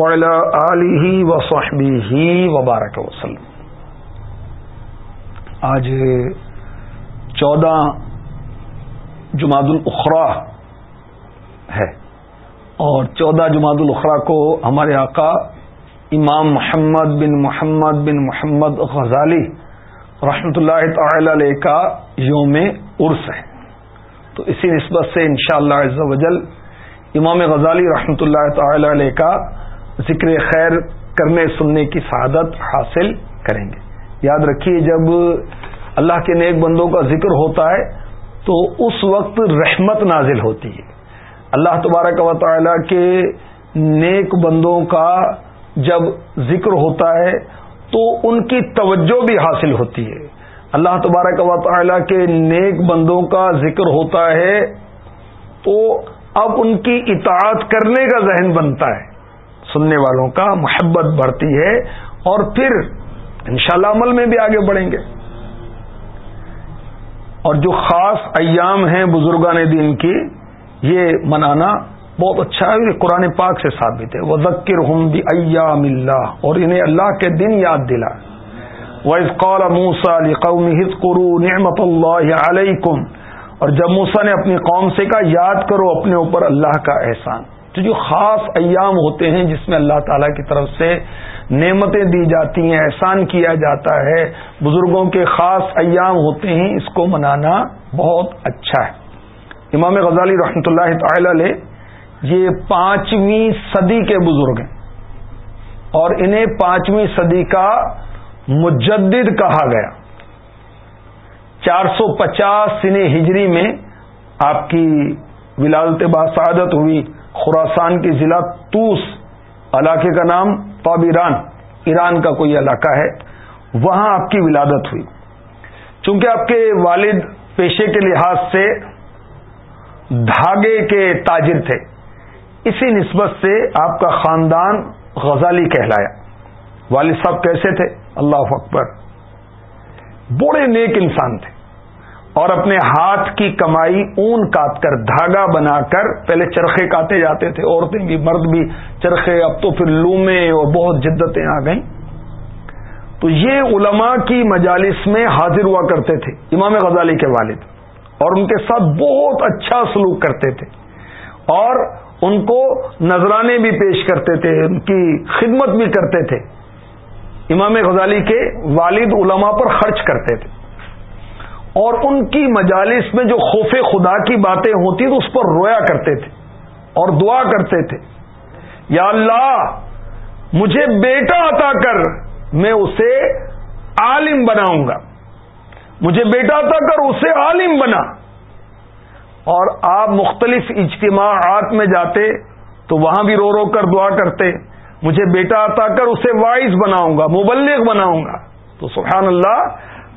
آله وصحبه وبارك وسلم۔ آج چودہ جماعت الاخرا ہے اور چودہ جماعت الاخرا کو ہمارے آقا امام محمد بن محمد بن محمد غزالی رحمۃ اللہ تعالی علیہ کا یوم عرس ہے۔ تو اسی نسبت سے انشاءاللہ شاء اللہ امام غزالی رحمۃ اللہ تعالی علیہ کا ذکر خیر کرنے، سننے کی سعادت حاصل کریں گے۔ یاد رکھیے، جب اللہ کے نیک بندوں کا ذکر ہوتا ہے، تو اس وقت رحمت نازل ہوتی ہے۔ اللہ تبارک و تعالی کے نیک بندوں کا جب ذکر ہوتا ہے، تو ان کی توجہ بھی حاصل ہوتی ہے۔ اللہ تبارک و تعالی کے نیک بندوں کا ذکر ہوتا ہے، تو اب ان کی اطاعت کرنے کا ذہن بنتا ہے۔ سننے والوں کا محبت بڑھتی ہے اور پھر انشاءاللہ عمل میں بھی آگے بڑھیں گے۔ اور جو خاص ایام ہیں بزرگان دین کی، یہ منانا بہت اچھا ہے قرآن پاک سے ثابت ہے۔ وہ ذکر ہوں بھی ایام اللہ اور انہیں اللہ کے دن یاد دلا۔ وَإِذْ قَالَ مُوسَى لِقَوْمِهِ اذْكُرُوا نِعْمَةَ اللَّهِ عَلَيْكُمْ، اور جب موسا نے اپنی قوم سے کہا، یاد کرو اپنے اوپر اللہ کا احسان۔ تو جو خاص ایام ہوتے ہیں جس میں اللہ تعالی کی طرف سے نعمتیں دی جاتی ہیں، احسان کیا جاتا ہے، بزرگوں کے خاص ایام ہوتے ہیں، اس کو منانا بہت اچھا ہے۔ امام غزالی رحمۃ اللہ تعالی علیہ یہ پانچویں صدی کے بزرگ ہیں۔ اور انہیں پانچویں صدی کا مجدد کہا گیا۔ چار سو پچاس سن ہجری میں آپ کی ولادت باسعادت ہوئی۔ خوراسان کی ضلع توس علاقے کا نام پاب ایران ایران کا کوئی علاقہ ہے، وہاں آپ کی ولادت ہوئی۔ چونکہ آپ کے والد پیشے کے لحاظ سے دھاگے کے تاجر تھے، اسی نسبت سے آپ کا خاندان غزالی کہلایا۔ والد صاحب کیسے تھے؟ اللہ اکبر۔ بڑے نیک انسان تھے۔ اور اپنے ہاتھ کی کمائی اون کاٹ کر، دھاگا بنا کر، پہلے چرخے کاٹے جاتے تھے، عورتیں بھی، مرد بھی چرخے، اب تو پھر لومے اور بہت جدتیں آ گئیں۔ تو یہ علماء کی مجالس میں حاضر ہوا کرتے تھے، امام غزالی کے والد، اور ان کے ساتھ بہت اچھا سلوک کرتے تھے۔ اور ان کو نذرانے بھی پیش کرتے تھے، ان کی خدمت بھی کرتے تھے۔ امام غزالی کے والد علماء پر خرچ کرتے تھے۔ اور ان کی مجالس میں جو خوف خدا کی باتیں ہوتی تو اس پر رویا کرتے تھے اور دعا کرتے تھے۔ یا اللہ، مجھے بیٹا عطا کر، میں اسے عالم بناؤں گا۔ مجھے بیٹا تھا کر، اسے عالم بنا۔ اور آپ مختلف اجتماعات میں جاتے تو وہاں بھی رو رو کر دعا کرتے، مجھے بیٹا عطا کر، اسے وائز بناؤں گا، مبلغ بناؤں گا۔ تو سبحان اللہ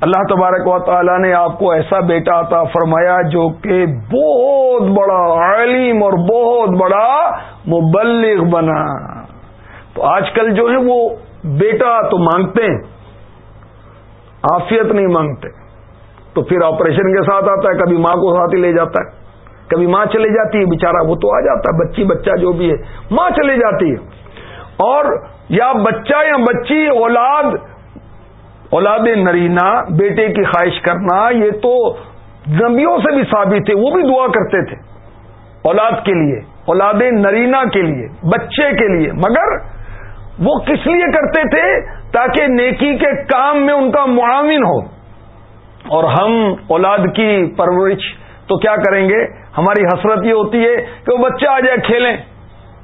اللہ تبارک و تعالی نے آپ کو ایسا بیٹا عطا فرمایا جو کہ بہت بڑا عالم اور بہت بڑا مبلغ بنا۔ تو آج کل جو ہے وہ بیٹا تو مانگتے ہیں آفیت نہیں مانگتے۔ تو پھر آپریشن کے ساتھ آتا ہے، کبھی ماں کو ساتھ ہی لے جاتا ہے، کبھی ماں چلے جاتی ہے بےچارا وہ تو آ جاتا ہے، بچی بچہ جو بھی ہے، ماں چلے جاتی ہے۔ اور یا بچہ یا بچی، اولاد اولاد نرینا بیٹے کی خواہش کرنا، یہ تو نبیوں سے بھی ثابت ہے، وہ بھی دعا کرتے تھے۔ اولاد کے لیے، اولاد نرینا کے لیے، بچے کے لیے۔ مگر وہ کس لیے کرتے تھے؟ تاکہ نیکی کے کام میں ان کا معاون ہو۔ اور ہم اولاد کی پرورش تو کیا کریں گے؟ ہماری حسرت یہ ہوتی ہے کہ وہ بچہ آ جائے کھیلیں،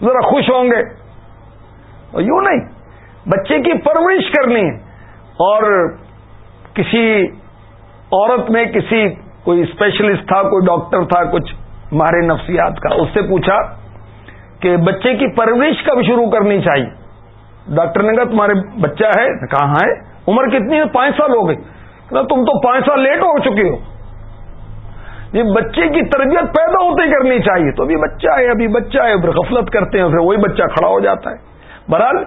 ذرا خوش ہوں گے۔ یوں نہیں، بچے کی پرورش کرنی ہے۔ اور کسی عورت میں کسی کوئی اسپیشلسٹ تھا، کوئی ڈاکٹر تھا، کچھ ماہر نفسیات کا، اس سے پوچھا کہ بچے کی پرورش کب شروع کرنی چاہیے؟ ڈاکٹر نے کہا، تمہارے بچہ ہے، کہاں ہے؟ عمر کتنی ہے؟ پانچ سال ہو گئی۔ تم تو پانچ سال لیٹ ہو چکے ہو۔ یہ بچے کی تربیت پیدا ہوتے کرنی چاہیے۔ تو ابھی بچہ ہے، ابھی بچہ ہے، پھر غفلت کرتے ہیں، پھر وہی بچہ کھڑا ہو جاتا ہے۔ بہرحال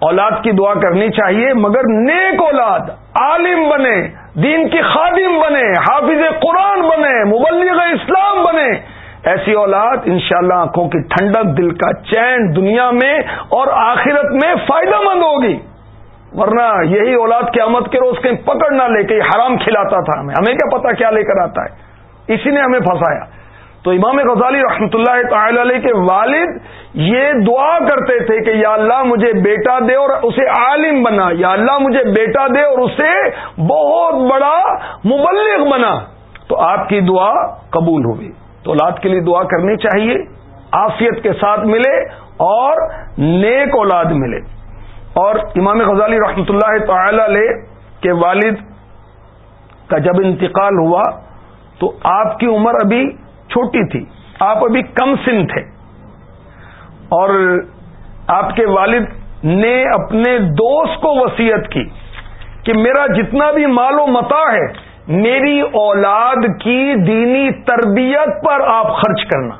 اولاد کی دعا کرنی چاہیے، مگر نیک اولاد، عالم بنے، دین کی خادم بنے، حافظ قرآن بنے، مبلغ اسلام بنے، ایسی اولاد انشاءاللہ آنکھوں کی ٹھنڈک، دل کا چین دنیا میں اور آخرت میں فائدہ مند ہوگی۔ ورنہ یہی اولاد قیامت کے روز کہیں پکڑ نہ لے کے حرام کھلاتا تھا ہمیں۔ ہمیں کیا پتا کیا لے کر آتا ہے۔ اسی نے ہمیں پھنسایا۔ تو امام غزالی رحمۃ اللہ تعالی علیہ کے والد یہ دعا کرتے تھے کہ یا اللہ مجھے بیٹا دے اور اسے عالم بنا، یا اللہ مجھے بیٹا دے اور اسے بہت بڑا مبلغ بنا۔ تو آپ کی دعا قبول ہوگی۔ تو اولاد کے لیے دعا کرنی چاہیے آفیت کے ساتھ ملے اور نیک اولاد ملے۔ اور امام غزالی رحمۃ اللہ تعالی علیہ کے والد کا جب انتقال ہوا تو آپ کی عمر ابھی چھوٹی تھی۔ آپ ابھی کم سن تھے۔ اور آپ کے والد نے اپنے دوست کو وسیعت کی کہ میرا جتنا بھی مال و متا ہے، میری اولاد کی دینی تربیت پر آپ خرچ کرنا۔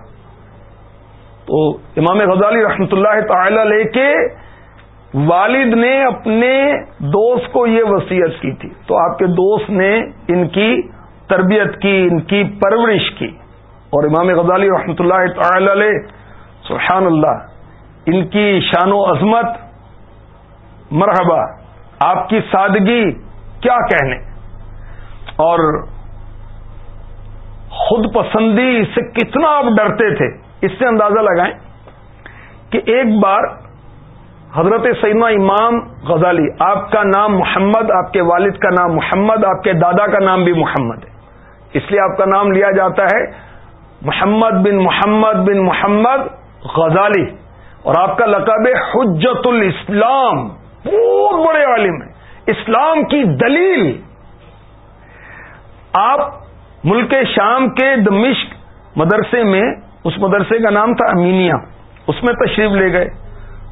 تو امام غزالی رحمتہ اللہ تعالی لے کے والد نے اپنے دوست کو یہ وسیعت کی تھی۔ تو آپ کے دوست نے ان کی تربیت کی، ان کی پرورش کی۔ اور امام غزالی رحمۃ اللہ تعالی علیہ، سبحان اللہ، ان کی شان و عظمت، مرحبا، آپ کی سادگی، کیا کہنے؟ اور خود پسندی سے کتنا آپ ڈرتے تھے؟ اس سے اندازہ لگائیں کہ ایک بار حضرت سیدنا امام غزالی، آپ کا نام محمد، آپ کے والد کا نام محمد، آپ کے دادا کا نام بھی محمد ہے۔ اس لیے آپ کا نام لیا جاتا ہے محمد بن محمد بن محمد غزالی اور آپ کا لقب ہے حجت الاسلام بہت بڑے عالم ہیں۔ اسلام کی دلیل۔ آپ ملک شام کے دمشق مدرسے میں، اس مدرسے کا نام تھا امینیا اس میں تشریف لے گئے۔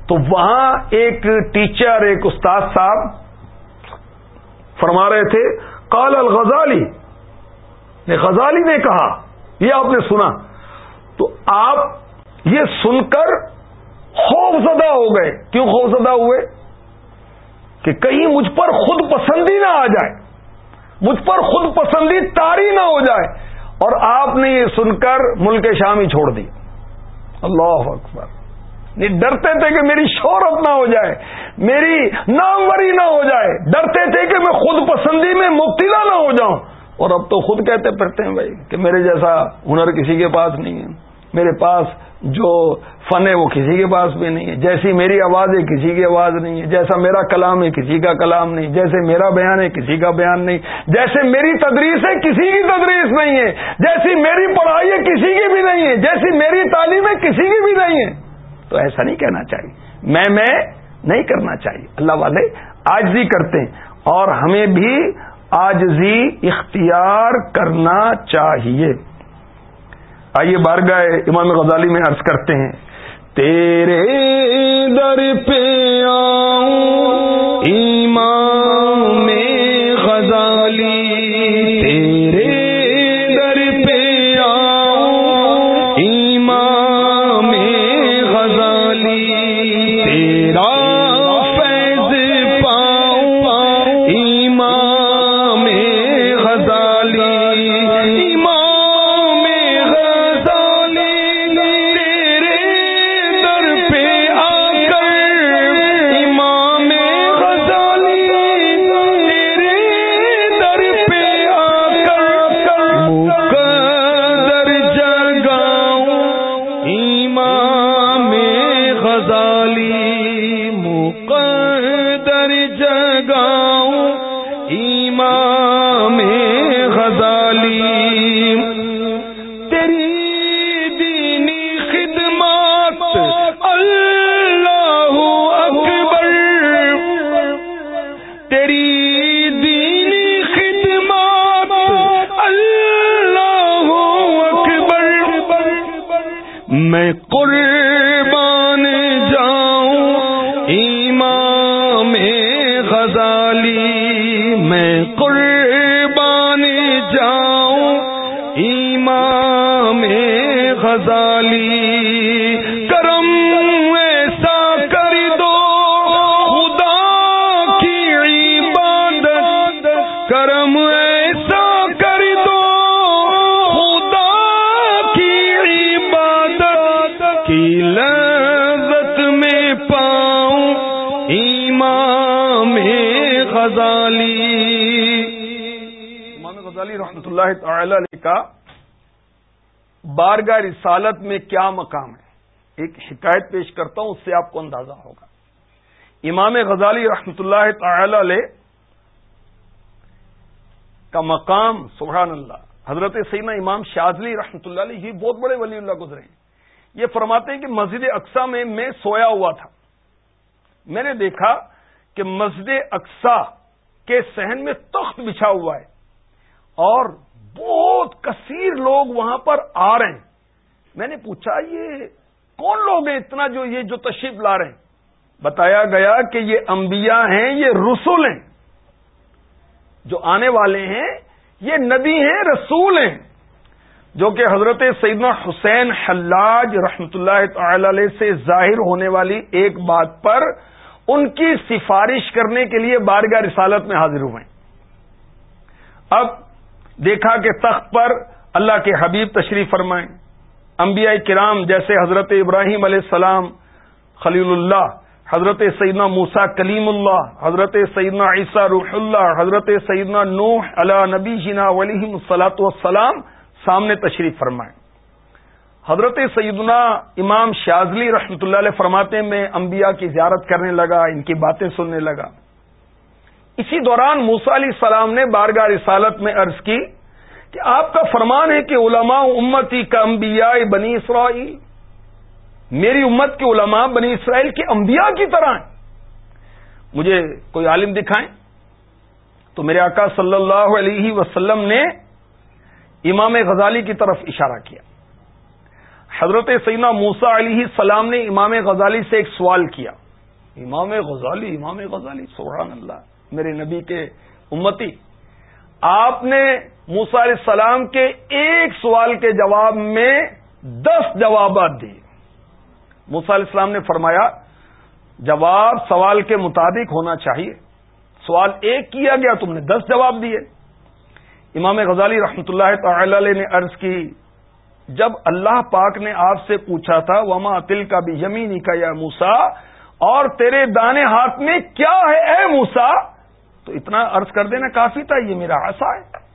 تو وہاں ایک ٹیچر ایک استاد صاحب فرما رہے تھے کال الغزالی۔ غزالی نے کہا یہ آپ نے سنا تو آپ یہ سن کر خوف زدہ ہو گئے۔ کیوں خوف زدہ ہوئے؟ کہ کہیں مجھ پر خود پسندی نہ آ جائے۔ مجھ پر خود پسندی تاری نہ ہو جائے۔ اور آپ نے یہ سن کر ملک شامی چھوڑ دی۔ اللہ اکبر۔ نہیں ڈرتے تھے کہ میری شہرت نہ ہو جائے، میری ناموری نہ ہو جائے۔ ڈرتے تھے کہ میں خود پسندی میں مبتلا نہ ہو جاؤں۔ اور اب تو خود کہتے پھرتے ہیں بھائی کہ میرے جیسا ہنر کسی کے پاس نہیں ہے۔ میرے پاس جو فن ہے وہ کسی کے پاس بھی نہیں ہے۔ جیسی میری آواز ہے کسی کی آواز نہیں ہے۔ جیسا میرا کلام ہے کسی کا کلام نہیں۔ جیسے میرا بیان ہے کسی کا بیان نہیں۔ جیسے میری تدریس ہے کسی کی تدریس نہیں ہے۔ جیسی میری پڑھائی ہے کسی کی بھی نہیں ہے۔ جیسی میری تعلیم ہے کسی کی بھی نہیں ہے۔ تو ایسا نہیں کہنا چاہیے۔ میں میں نہیں کرنا چاہیے۔ اللہ والے آج بھی کرتے ہیں اور ہمیں بھی آجزی اختیار کرنا چاہیے۔ آئیے بارگاہ امام غزالی میں عرض کرتے ہیں، تیرے در پہ آؤں، ایمان امام غزالی، تیری دینی خدمات، اللہ اکبر۔ تیری دینی خدمات، اللہ اکبر۔ میں قربان جاؤں امام غزالی۔ میں قربان جاؤں امام غزالی غزالی رحمۃ اللہ تعالی علیہ کا بارگاہ رسالت میں کیا مقام ہے؟ ایک شکایت پیش کرتا ہوں، اس سے آپ کو اندازہ ہوگا۔ امام غزالی رحمۃ اللہ تعالی علیہ کا مقام، سبحان اللہ، حضرت سینا امام شاذلی رحمۃ اللہ علیہ یہ بہت بڑے ولی اللہ گزرے ہیں۔ یہ فرماتے ہیں کہ مسجد اقسا میں میں سویا ہوا تھا۔ میں نے دیکھا کہ مسجد اقسا کے سہن میں تخت بچھا ہوا ہے۔ اور بہت کثیر لوگ وہاں پر آ رہے ہیں۔ میں نے پوچھا، یہ کون لوگ ہیں اتنا جو یہ جو تشریف لا رہے ہیں؟ بتایا گیا کہ یہ انبیاء ہیں، یہ رسول ہیں۔ جو آنے والے ہیں، یہ نبی ہیں، رسول ہیں۔ جو کہ حضرت سیدنا حسین حلاج رحمت اللہ تعالی علیہ سے ظاہر ہونے والی ایک بات پر ان کی سفارش کرنے کے لیے بارگاہ رسالت میں حاضر ہوئے۔ اب دیکھا کہ تخت پر اللہ کے حبیب تشریف فرمائیں۔ انبیاء کرام جیسے حضرت ابراہیم علیہ السلام، خلیل اللہ، حضرت سیدنا موسا کلیم اللہ، حضرت سیدنا عیسیٰ روح اللہ، حضرت سیدنا نوح علا نبی جنا ولی صلاحت والسلام سامنے تشریف فرمائیں۔ حضرت سیدنا امام شازلی رحمۃ اللہ علیہ فرماتے میں انبیاء کی زیارت کرنے لگا، ان کی باتیں سننے لگا۔ اسی دوران موسا علیہ السلام نے بارگاہ رسالت میں عرض کی کہ آپ کا فرمان ہے کہ علماء امتی کا انبیاء بنی اسرائیل، میری امت کے علماء بنی اسرائیل کے انبیاء کی طرح ہیں۔ مجھے کوئی عالم دکھائیں؟ تو میرے آقا صلی اللہ علیہ وسلم نے امام غزالی کی طرف اشارہ کیا۔ حضرت سینا موسا علیہ السلام نے امام غزالی سے ایک سوال کیا۔ امام غزالی امام غزالی، سبحان اللہ۔ میرے نبی کے امتی۔ آپ نے موسا علیہ السلام کے ایک سوال کے جواب میں دس جوابات دیے موسا علیہ السلام نے فرمایا، جواب سوال کے مطابق ہونا چاہیے۔ سوال ایک کیا گیا، تم نے دس جواب دیے۔ امام غزالی رحمتہ اللہ تعالی علیہ نے عرض کی، جب اللہ پاک نے آپ سے پوچھا تھا، وما تل کا بھی یمینی کا یا موسا اور تیرے دانے ہاتھ میں کیا ہے، اے موسا تو اتنا عرض کر دینا کافی تھا، یہ میرا عصا ہے۔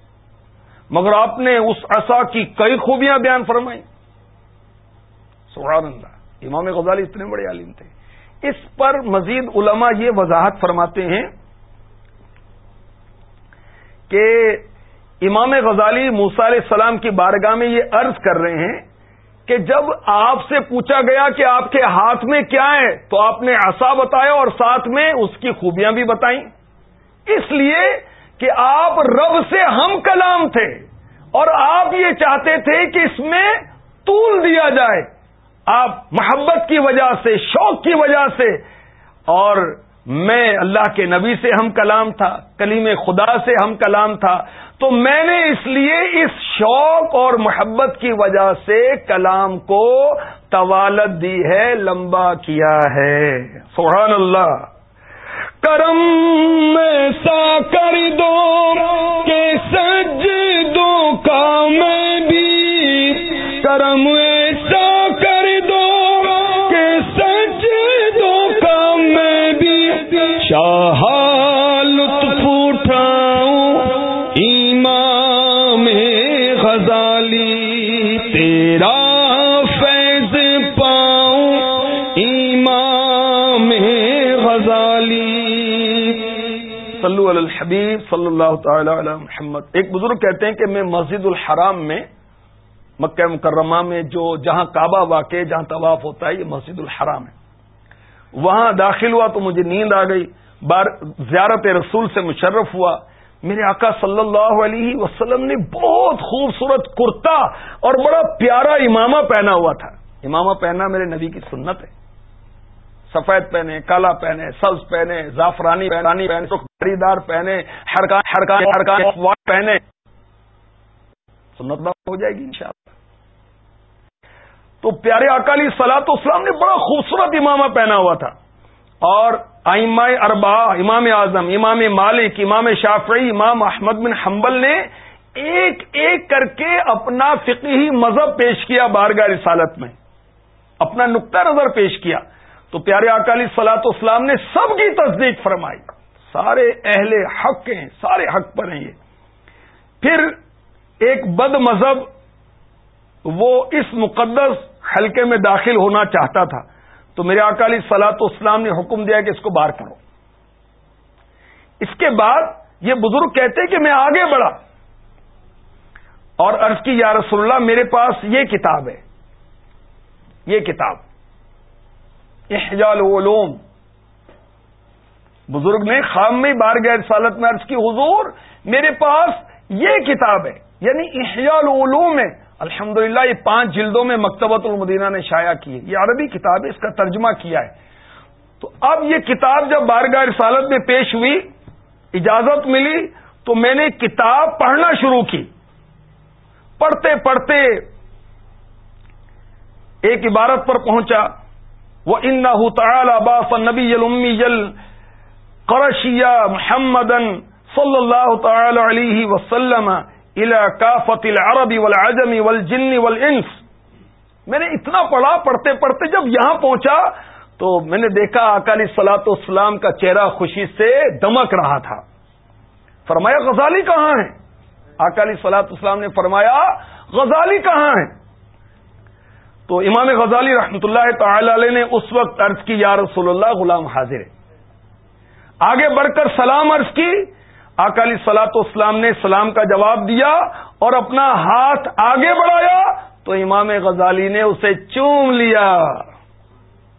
مگر آپ نے اس عصا کی کئی خوبیاں بیان فرمائی سبحان اللہ، امام غزالی اتنے بڑے عالم تھے۔ اس پر مزید علماء یہ وضاحت فرماتے ہیں کہ امام غزالی موسا علیہ السلام کی بارگاہ میں یہ عرض کر رہے ہیں کہ جب آپ سے پوچھا گیا کہ آپ کے ہاتھ میں کیا ہے، تو آپ نے عصا بتایا اور ساتھ میں اس کی خوبیاں بھی بتائیں۔ اس لیے کہ آپ رب سے ہم کلام تھے اور آپ یہ چاہتے تھے کہ اس میں طول دیا جائے۔ آپ محبت کی وجہ سے، شوق کی وجہ سے۔ اور میں اللہ کے نبی سے ہم کلام تھا، کلیم خدا سے ہم کلام تھا۔ تو میں نے اس لیے اس شوق اور محبت کی وجہ سے کلام کو طوالت دی ہے، لمبا کیا ہے۔ سبحان اللہ۔ کرم میں سا کر دو کہ سج کا میں بھی کرم ایسا علی الحبیب صلی اللہ تعالی علی محمد. ایک بزرگ کہتے ہیں کہ میں مسجد الحرام میں، مکہ مکرمہ میں جو، جہاں کعبہ واقع، جہاں طواف ہوتا ہے، یہ مسجد الحرام ہے۔ وہاں داخل ہوا تو مجھے نیند آ گئی۔ بار زیارت رسول سے مشرف ہوا۔ میرے آقا صلی اللہ علیہ وسلم نے بہت خوبصورت کرتا اور بڑا پیارا امامہ پہنا ہوا تھا۔ امامہ پہنا میرے نبی کی سنت ہے۔ سفید پہنے، کالا پہنے، سبز پہنے، زعفرانی پہنانی پہنے دار پہنے پہنے۔ سنت ہو جائے گی انشاءاللہ۔ تو پیارے اکالی سلاط اسلام نے بڑا خوبصورت امامہ پہنا ہوا تھا۔ اور آئمہ اربا امام اعظم، امام مالک، امام شافعی، امام احمد بن حنبل نے ایک ایک کر کے اپنا فقہی مذہب پیش کیا بارگاہ رسالت میں۔ اپنا نقطہ نظر پیش کیا۔ تو پیارے اکالی سلاط اسلام نے سب کی تصدیق فرمائی۔ سارے اہل حق ہیں، سارے حق پر ہیں یہ۔ پھر ایک بد مذہب وہ اس مقدس حلقے میں داخل ہونا چاہتا تھا۔ تو میرے اکالی سلاط اسلام نے حکم دیا کہ اس کو باہر کرو۔ اس کے بعد یہ بزرگ کہتے کہ میں آگے بڑھا۔ اور عرض کی، یا رسول اللہ، میرے پاس یہ کتاب ہے۔ یہ کتاب۔ احجال علوم۔ بزرگ نے خام میں بار گئے رسالت میں عرض کی، حضور، میرے پاس یہ کتاب ہے. یعنی احجال علوم ہے۔ الحمد یہ پانچ جلدوں میں مکتبۃ المدینہ نے شائع کی ہے۔ یہ عربی کتاب ہے، اس کا ترجمہ کیا ہے۔ تو اب یہ کتاب جب بارگاہ رسالت میں پیش ہوئی، اجازت ملی، تو میں نے کتاب پڑھنا شروع کی۔ پڑھتے پڑھتے ایک عبارت پر پہنچا۔ وہ ان نہ باف نبی یل یل قرشیا محمد صلی اللہ تعالی علیہ وسلم کافت العربی والعجمی والجن والانس میں نے اتنا پڑھا، پڑھتے پڑھتے جب یہاں پہنچا تو میں نے دیکھا اکالی سلاط اسلام کا چہرہ خوشی سے دمک رہا تھا۔ فرمایا، غزالی کہاں ہے اکالی سلاط اسلام نے فرمایا، غزالی کہاں ہے تو امام غزالی رحمت اللہ تعالی علیہ نے اس وقت عرض کی، یا رسول اللہ، غلام حاضر ہے۔ آگے بڑھ کر سلام عرض کی۔ اکالی سلاط اسلام نے سلام کا جواب دیا اور اپنا ہاتھ آگے بڑھایا تو امام غزالی نے اسے چوم لیا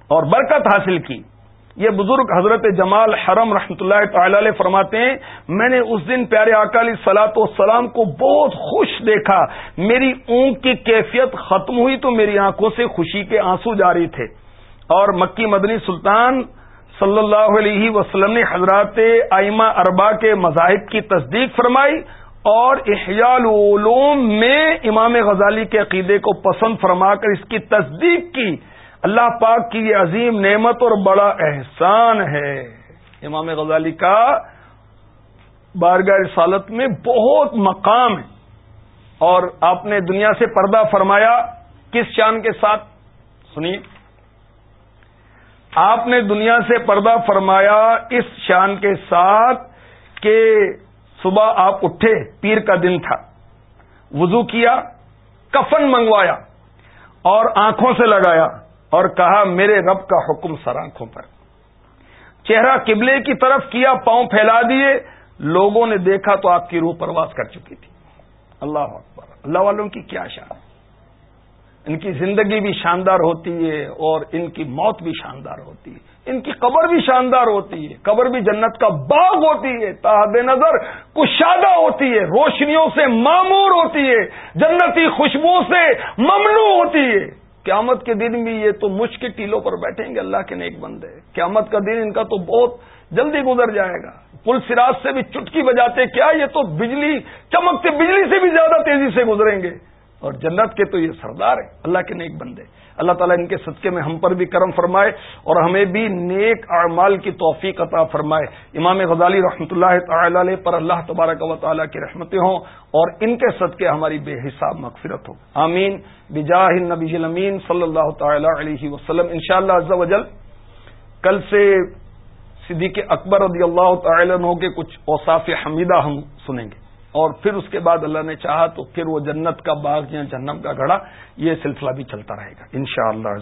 اور برکت حاصل کی۔ یہ بزرگ حضرت جمال حرم رحمت اللہ تعالی علیہ فرماتے ہیں، میں نے اس دن پیارے اکالی سلاط والسلام کو بہت خوش دیکھا۔ میری اونگ کی کیفیت ختم ہوئی تو میری آنکھوں سے خوشی کے آنسو جاری تھے۔ اور مکی مدنی سلطان صلی اللہ علیہ وسلم نے حضرات آئمہ اربا کے مذاہب کی تصدیق فرمائی اور احیال العلوم میں امام غزالی کے عقیدے کو پسند فرما کر اس کی تصدیق کی۔ اللہ پاک کی یہ عظیم نعمت اور بڑا احسان ہے۔ امام غزالی کا بارگاہ رسالت میں بہت مقام ہے۔ اور آپ نے دنیا سے پردہ فرمایا، کس شان کے ساتھ؟ سنیے۔ آپ نے دنیا سے پردہ فرمایا اس شان کے ساتھ کہ صبح آپ اٹھے، پیر کا دن تھا۔ وضو کیا، کفن منگوایا اور آنکھوں سے لگایا۔ اور کہا، میرے رب کا حکم سر آنکھوں پر۔ چہرہ قبلے کی طرف کیا، پاؤں پھیلا دیے۔ لوگوں نے دیکھا تو آپ کی روح پرواز کر چکی تھی۔ اللہ اکبر۔ اللہ والوں کی کیا شان۔ ان کی زندگی بھی شاندار ہوتی ہے اور ان کی موت بھی شاندار ہوتی ہے۔ ان کی قبر بھی شاندار ہوتی ہے۔ قبر بھی جنت کا باغ ہوتی ہے۔ تحد نظر کشادہ ہوتی ہے۔ روشنیوں سے معمور ہوتی ہے۔ جنتی خوشبو سے ممنوع ہوتی ہے۔ قیامت کے دن بھی یہ تو مشک کے ٹیلوں پر بیٹھیں گے، اللہ کے نیک بندے۔ قیامت کا دن ان کا تو بہت جلدی گزر جائے گا۔ پل سراج سے بھی چٹکی بجاتے، کیا یہ تو بجلی چمکتے بجلی سے بھی زیادہ تیزی سے گزریں گے؟ اور جنت کے تو یہ سردار ہے اللہ کے نیک بندے۔ اللہ تعالیٰ ان کے صدقے میں ہم پر بھی کرم فرمائے اور ہمیں بھی نیک اعمال کی توفیق عطا فرمائے۔ امام غزالی رحمۃ اللہ تعالی علیہ پر اللہ تبارک و تعالیٰ کی رحمتیں ہوں اور ان کے صدقے ہماری بے حساب مغفرت ہو آمین۔ بجاہ نبی امین صلی اللہ تعالی علیہ وسلم۔ ان شاء اللہ کل سے صدیق اکبر رضی اللہ تعالی عنہ کے کچھ اوصاف حمیدہ ہم سنیں گے۔ اور پھر اس کے بعد اللہ نے چاہا تو پھر وہ جنت کا باغ یا جہنم کا گھڑا یہ سلسلہ بھی چلتا رہے گا ان شاء اللہ